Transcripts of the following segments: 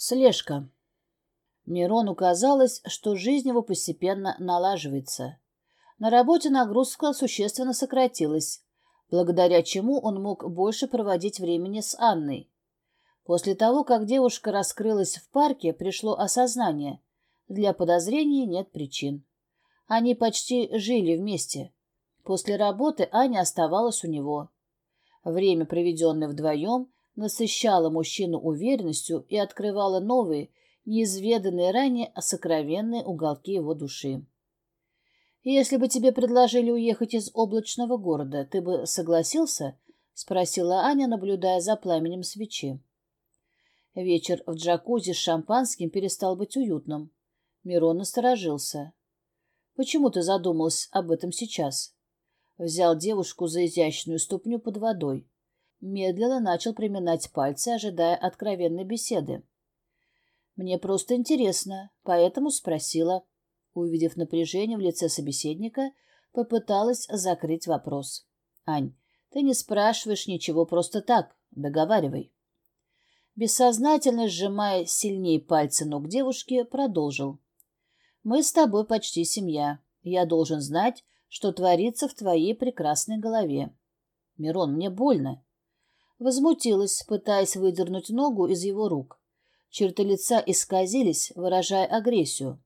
Слежка. Мирону казалось, что жизнь его постепенно налаживается. На работе нагрузка существенно сократилась, благодаря чему он мог больше проводить времени с Анной. После того, как девушка раскрылась в парке, пришло осознание. Для подозрений нет причин. Они почти жили вместе. После работы Аня оставалась у него. Время, проведенное вдвоем, насыщала мужчину уверенностью и открывала новые, неизведанные ранее сокровенные уголки его души. «Если бы тебе предложили уехать из облачного города, ты бы согласился?» — спросила Аня, наблюдая за пламенем свечи. Вечер в джакузи с шампанским перестал быть уютным. Мирон насторожился. «Почему ты задумалась об этом сейчас?» Взял девушку за изящную ступню под водой медленно начал приминать пальцы, ожидая откровенной беседы. «Мне просто интересно, поэтому спросила». Увидев напряжение в лице собеседника, попыталась закрыть вопрос. «Ань, ты не спрашиваешь ничего просто так. Договаривай». Бессознательно сжимая сильнее пальцы ног девушки, продолжил. «Мы с тобой почти семья. Я должен знать, что творится в твоей прекрасной голове. Мирон, мне больно. Возмутилась, пытаясь выдернуть ногу из его рук. Черты лица исказились, выражая агрессию.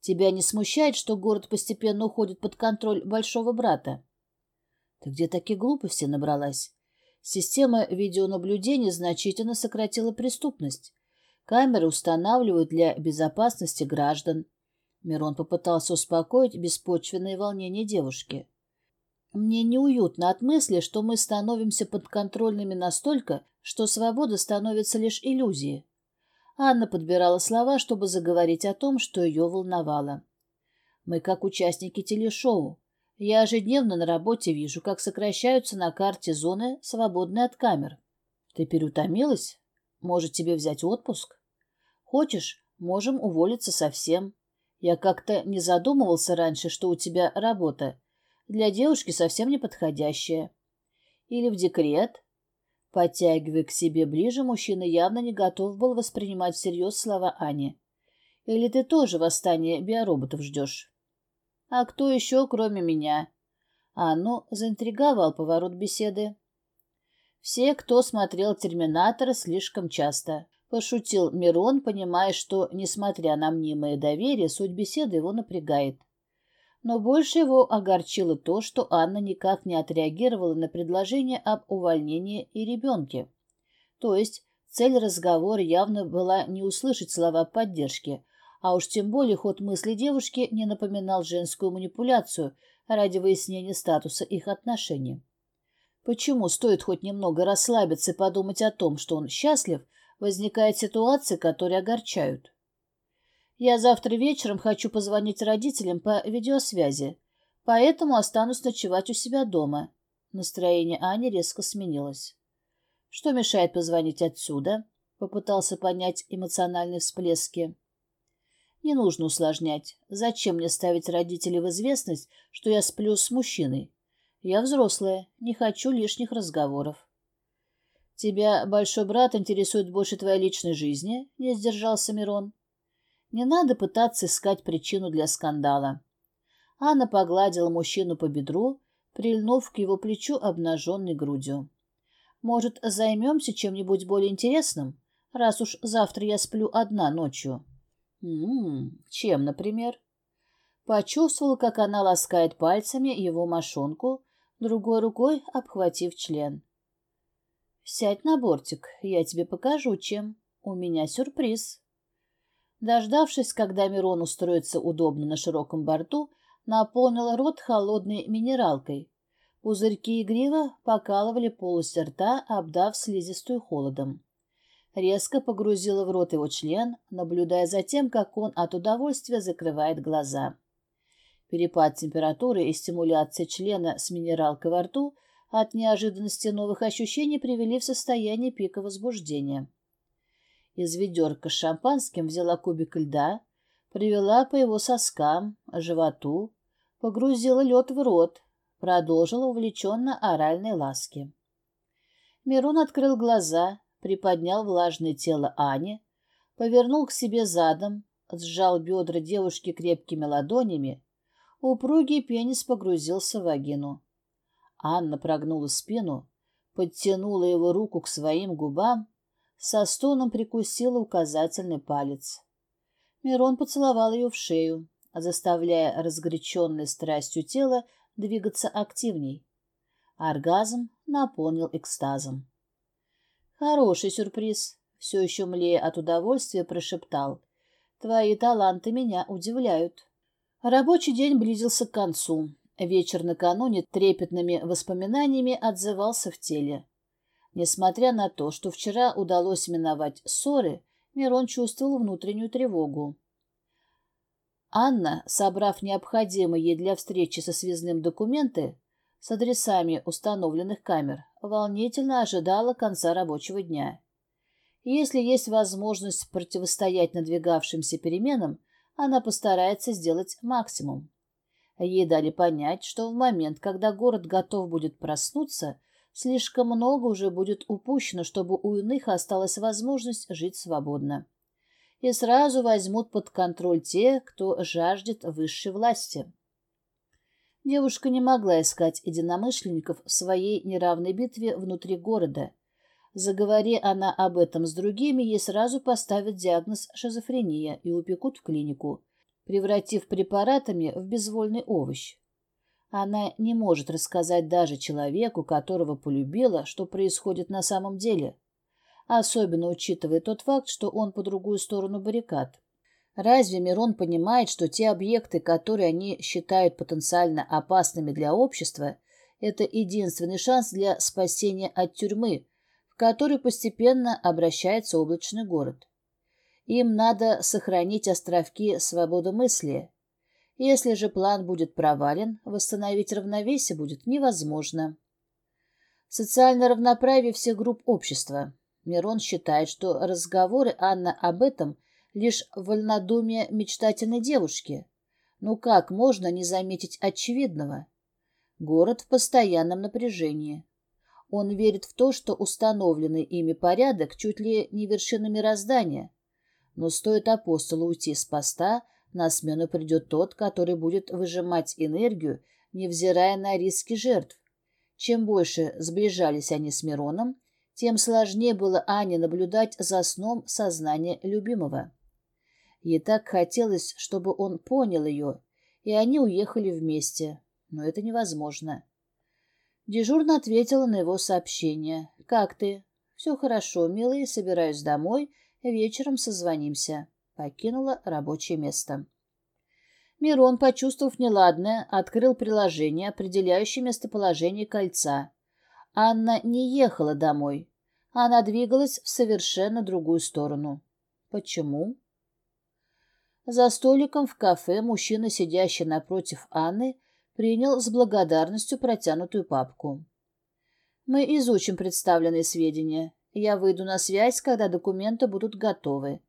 Тебя не смущает, что город постепенно уходит под контроль большого брата? Ты где такие глупости набралась? Система видеонаблюдения значительно сократила преступность. Камеры устанавливают для безопасности граждан. Мирон попытался успокоить беспочвенные волнения девушки. Мне неуютно от мысли, что мы становимся подконтрольными настолько, что свобода становится лишь иллюзией. Анна подбирала слова, чтобы заговорить о том, что ее волновало. Мы как участники телешоу. Я ежедневно на работе вижу, как сокращаются на карте зоны, свободные от камер. Ты переутомилась? Может, тебе взять отпуск? Хочешь, можем уволиться совсем. Я как-то не задумывался раньше, что у тебя работа, для девушки совсем не подходящая. Или в декрет. Подтягивая к себе ближе, мужчина явно не готов был воспринимать всерьез слова Ани. Или ты тоже восстание биороботов ждешь? А кто еще, кроме меня? А ну, заинтриговал поворот беседы. Все, кто смотрел «Терминатора» слишком часто. Пошутил Мирон, понимая, что, несмотря на мнимое доверие, суть беседы его напрягает. Но больше его огорчило то, что Анна никак не отреагировала на предложение об увольнении и ребенке. То есть цель разговора явно была не услышать слова поддержки, а уж тем более ход мысли девушки не напоминал женскую манипуляцию ради выяснения статуса их отношений. Почему стоит хоть немного расслабиться и подумать о том, что он счастлив, возникают ситуации, которые огорчают? Я завтра вечером хочу позвонить родителям по видеосвязи, поэтому останусь ночевать у себя дома. Настроение Ани резко сменилось. Что мешает позвонить отсюда? Попытался понять эмоциональные всплески. Не нужно усложнять. Зачем мне ставить родителей в известность, что я сплю с мужчиной? Я взрослая, не хочу лишних разговоров. Тебя большой брат интересует больше твоей личной жизни? Не сдержался Мирон. Не надо пытаться искать причину для скандала. Анна погладила мужчину по бедру, прильнув к его плечу обнаженной грудью. «Может, займемся чем-нибудь более интересным, раз уж завтра я сплю одна ночью?» «М-м, чем, например?» Почувствовал, как она ласкает пальцами его мошонку, другой рукой обхватив член. «Сядь на бортик, я тебе покажу, чем. У меня сюрприз». Дождавшись, когда Мирон устроится удобно на широком борту, наполнил рот холодной минералкой. Пузырьки игриво покалывали полость рта, обдав слизистую холодом. Резко погрузила в рот его член, наблюдая за тем, как он от удовольствия закрывает глаза. Перепад температуры и стимуляция члена с минералкой во рту от неожиданности новых ощущений привели в состояние пика возбуждения. Из ведерка с шампанским взяла кубик льда, привела по его соскам, животу, погрузила лед в рот, продолжила увлеченно оральной ласки. Мирон открыл глаза, приподнял влажное тело Ани, повернул к себе задом, сжал бедра девушки крепкими ладонями, упругий пенис погрузился в вагину. Анна прогнула спину, подтянула его руку к своим губам, со стоном прикусила указательный палец. Мирон поцеловал ее в шею, заставляя разгоряченной страстью тело двигаться активней. Оргазм наполнил экстазом. «Хороший сюрприз», — все еще млея от удовольствия прошептал. «Твои таланты меня удивляют». Рабочий день близился к концу. Вечер накануне трепетными воспоминаниями отзывался в теле. Несмотря на то, что вчера удалось миновать ссоры, Мирон чувствовал внутреннюю тревогу. Анна, собрав необходимые ей для встречи со связным документы с адресами установленных камер, волнительно ожидала конца рабочего дня. Если есть возможность противостоять надвигавшимся переменам, она постарается сделать максимум. Ей дали понять, что в момент, когда город готов будет проснуться, слишком много уже будет упущено, чтобы у иных осталась возможность жить свободно. И сразу возьмут под контроль те, кто жаждет высшей власти. Девушка не могла искать единомышленников в своей неравной битве внутри города. Заговори она об этом с другими, ей сразу поставят диагноз шизофрения и упекут в клинику превратив препаратами в безвольный овощ. Она не может рассказать даже человеку, которого полюбила, что происходит на самом деле, особенно учитывая тот факт, что он по другую сторону баррикад. Разве Мирон понимает, что те объекты, которые они считают потенциально опасными для общества, это единственный шанс для спасения от тюрьмы, в которой постепенно обращается облачный город? Им надо сохранить островки свободомыслия. Если же план будет провален, восстановить равновесие будет невозможно. Социальное равноправие всех групп общества. Мирон считает, что разговоры Анны об этом лишь вольнодумие мечтательной девушки. Ну как можно не заметить очевидного? Город в постоянном напряжении. Он верит в то, что установленный ими порядок чуть ли не вершина мироздания, но стоит апостолу уйти с поста, на смену придет тот, который будет выжимать энергию, невзирая на риски жертв. Чем больше сближались они с Мироном, тем сложнее было Ане наблюдать за сном сознания любимого. Ей так хотелось, чтобы он понял ее, и они уехали вместе, но это невозможно. Дежурно ответила на его сообщение. «Как ты?» «Все хорошо, милый, собираюсь домой Вечером созвонимся. Покинула рабочее место. Мирон, почувствовав неладное, открыл приложение, определяющее местоположение кольца. Анна не ехала домой. Она двигалась в совершенно другую сторону. Почему? За столиком в кафе мужчина, сидящий напротив Анны, принял с благодарностью протянутую папку. «Мы изучим представленные сведения. Я выйду на связь, когда документы будут готовы.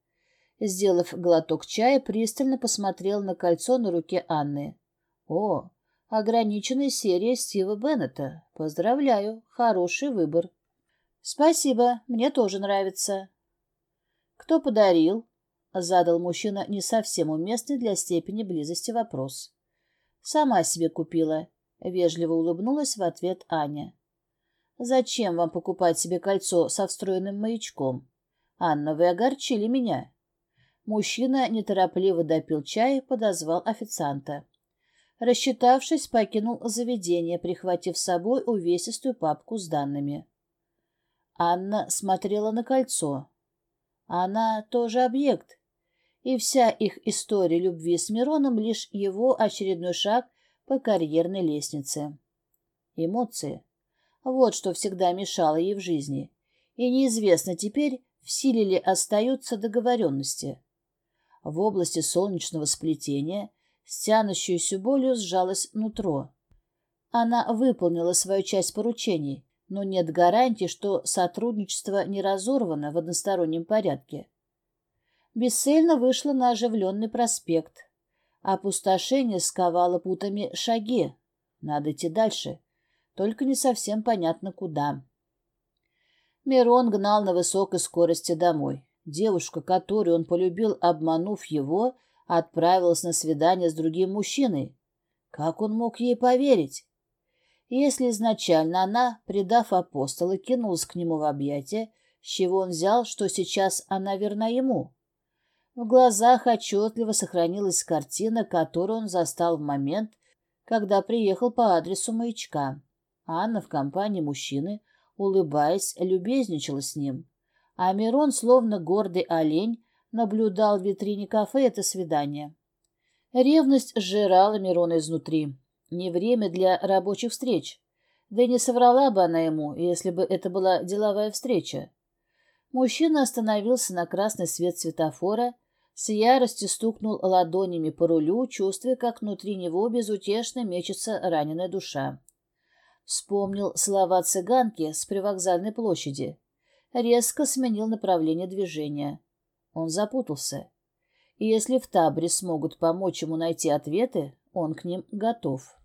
Сделав глоток чая, пристально посмотрел на кольцо на руке Анны. О, ограниченная серия Стива Беннета. Поздравляю, хороший выбор. Спасибо, мне тоже нравится. Кто подарил? Задал мужчина не совсем уместный для степени близости вопрос. Сама себе купила. Вежливо улыбнулась в ответ Аня. Зачем вам покупать себе кольцо со встроенным маячком? Анна, вы огорчили меня. Мужчина неторопливо допил чай и подозвал официанта. Рассчитавшись, покинул заведение, прихватив с собой увесистую папку с данными. Анна смотрела на кольцо. Она тоже объект. И вся их история любви с Мироном — лишь его очередной шаг по карьерной лестнице. Эмоции. Вот что всегда мешало ей в жизни. И неизвестно теперь, в силе ли остаются договоренности. В области солнечного сплетения с тянущейся болью сжалось нутро. Она выполнила свою часть поручений, но нет гарантии, что сотрудничество не разорвано в одностороннем порядке. Бесцельно вышла на оживленный проспект. Опустошение сковало путами шаги. Надо идти дальше только не совсем понятно куда. Мирон гнал на высокой скорости домой. Девушка, которую он полюбил, обманув его, отправилась на свидание с другим мужчиной. Как он мог ей поверить? Если изначально она, предав апостола, кинулась к нему в объятия, с чего он взял, что сейчас она верна ему? В глазах отчетливо сохранилась картина, которую он застал в момент, когда приехал по адресу маячка. Анна в компании мужчины, улыбаясь, любезничала с ним. А Мирон, словно гордый олень, наблюдал в витрине кафе это свидание. Ревность сжирала Мирона изнутри. Не время для рабочих встреч. Да и не соврала бы она ему, если бы это была деловая встреча. Мужчина остановился на красный свет светофора, с яростью стукнул ладонями по рулю, чувствуя, как внутри него безутешно мечется раненая душа. Вспомнил слова цыганки с привокзальной площади. Резко сменил направление движения. Он запутался. И если в Табре смогут помочь ему найти ответы, он к ним готов.